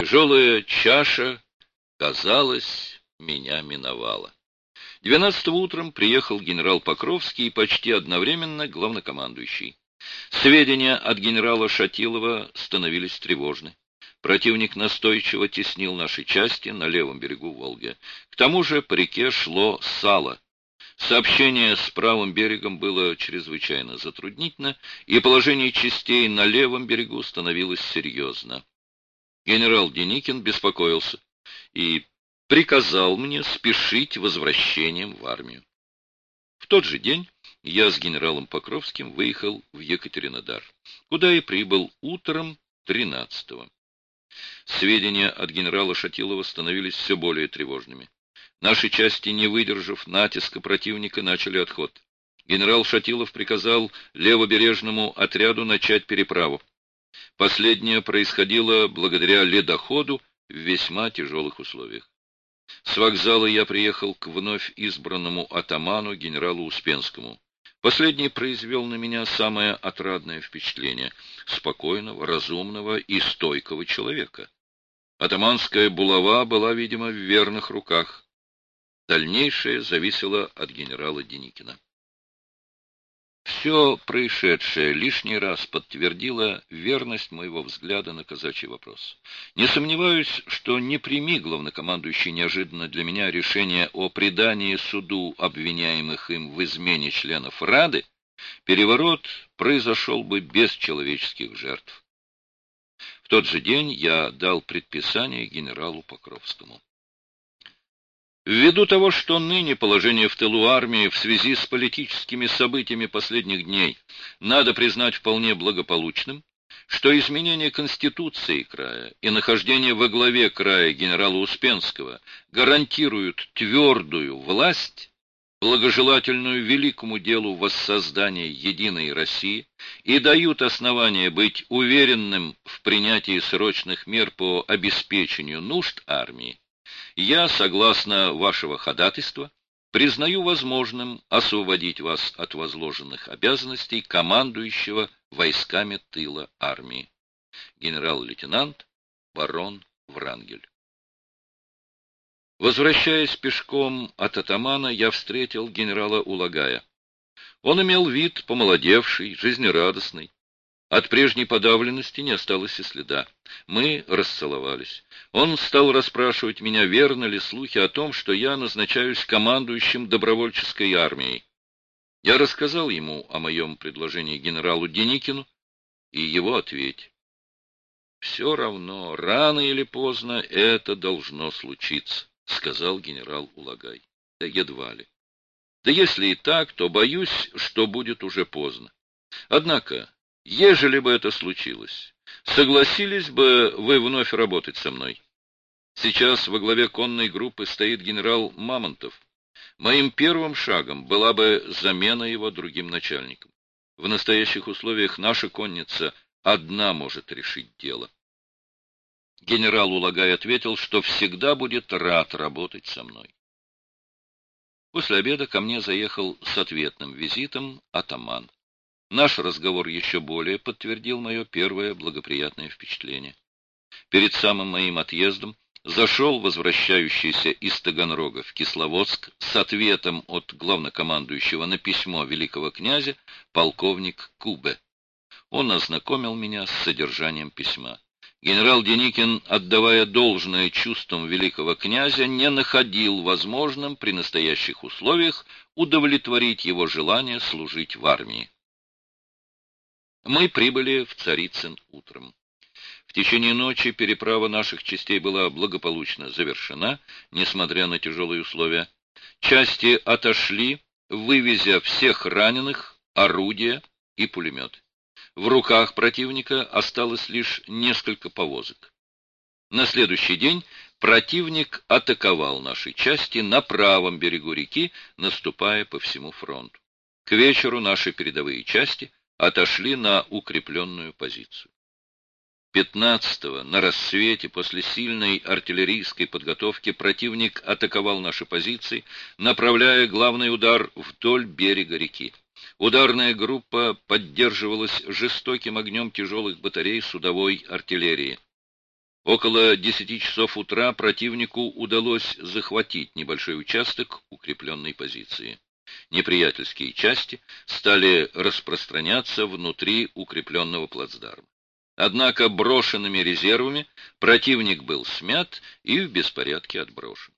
Тяжелая чаша, казалось, меня миновала. 12 утром приехал генерал Покровский и почти одновременно главнокомандующий. Сведения от генерала Шатилова становились тревожны. Противник настойчиво теснил наши части на левом берегу Волги. К тому же по реке шло сало. Сообщение с правым берегом было чрезвычайно затруднительно, и положение частей на левом берегу становилось серьезно. Генерал Деникин беспокоился и приказал мне спешить возвращением в армию. В тот же день я с генералом Покровским выехал в Екатеринодар, куда и прибыл утром 13-го. Сведения от генерала Шатилова становились все более тревожными. Наши части, не выдержав натиска противника, начали отход. Генерал Шатилов приказал левобережному отряду начать переправу. Последнее происходило благодаря ледоходу в весьма тяжелых условиях. С вокзала я приехал к вновь избранному атаману генералу Успенскому. Последний произвел на меня самое отрадное впечатление — спокойного, разумного и стойкого человека. Атаманская булава была, видимо, в верных руках. Дальнейшее зависело от генерала Деникина. Все происшедшее лишний раз подтвердило верность моего взгляда на казачий вопрос. Не сомневаюсь, что не прими главнокомандующий неожиданно для меня решение о предании суду обвиняемых им в измене членов Рады, переворот произошел бы без человеческих жертв. В тот же день я дал предписание генералу Покровскому. Ввиду того, что ныне положение в тылу армии в связи с политическими событиями последних дней надо признать вполне благополучным, что изменение Конституции края и нахождение во главе края генерала Успенского гарантируют твердую власть, благожелательную великому делу воссоздания единой России и дают основания быть уверенным в принятии срочных мер по обеспечению нужд армии, я, согласно вашего ходатайства, признаю возможным освободить вас от возложенных обязанностей командующего войсками тыла армии. Генерал-лейтенант барон Врангель. Возвращаясь пешком от атамана, я встретил генерала Улагая. Он имел вид помолодевший, жизнерадостный. От прежней подавленности не осталось и следа. Мы расцеловались. Он стал расспрашивать меня, верно ли слухи о том, что я назначаюсь командующим добровольческой армией. Я рассказал ему о моем предложении генералу Деникину и его ответе. «Все равно, рано или поздно это должно случиться», — сказал генерал Улагай. «Да едва ли. Да если и так, то боюсь, что будет уже поздно. Однако Ежели бы это случилось, согласились бы вы вновь работать со мной? Сейчас во главе конной группы стоит генерал Мамонтов. Моим первым шагом была бы замена его другим начальником. В настоящих условиях наша конница одна может решить дело. Генерал Улагай ответил, что всегда будет рад работать со мной. После обеда ко мне заехал с ответным визитом атаман. Наш разговор еще более подтвердил мое первое благоприятное впечатление. Перед самым моим отъездом зашел возвращающийся из Таганрога в Кисловодск с ответом от главнокомандующего на письмо великого князя полковник Кубе. Он ознакомил меня с содержанием письма. Генерал Деникин, отдавая должное чувствам великого князя, не находил возможным при настоящих условиях удовлетворить его желание служить в армии. Мы прибыли в Царицын утром. В течение ночи переправа наших частей была благополучно завершена, несмотря на тяжелые условия. Части отошли, вывезя всех раненых, орудия и пулемет. В руках противника осталось лишь несколько повозок. На следующий день противник атаковал наши части на правом берегу реки, наступая по всему фронту. К вечеру наши передовые части отошли на укрепленную позицию. 15-го на рассвете после сильной артиллерийской подготовки противник атаковал наши позиции, направляя главный удар вдоль берега реки. Ударная группа поддерживалась жестоким огнем тяжелых батарей судовой артиллерии. Около десяти часов утра противнику удалось захватить небольшой участок укрепленной позиции. Неприятельские части стали распространяться внутри укрепленного плацдарма. Однако брошенными резервами противник был смят и в беспорядке отброшен.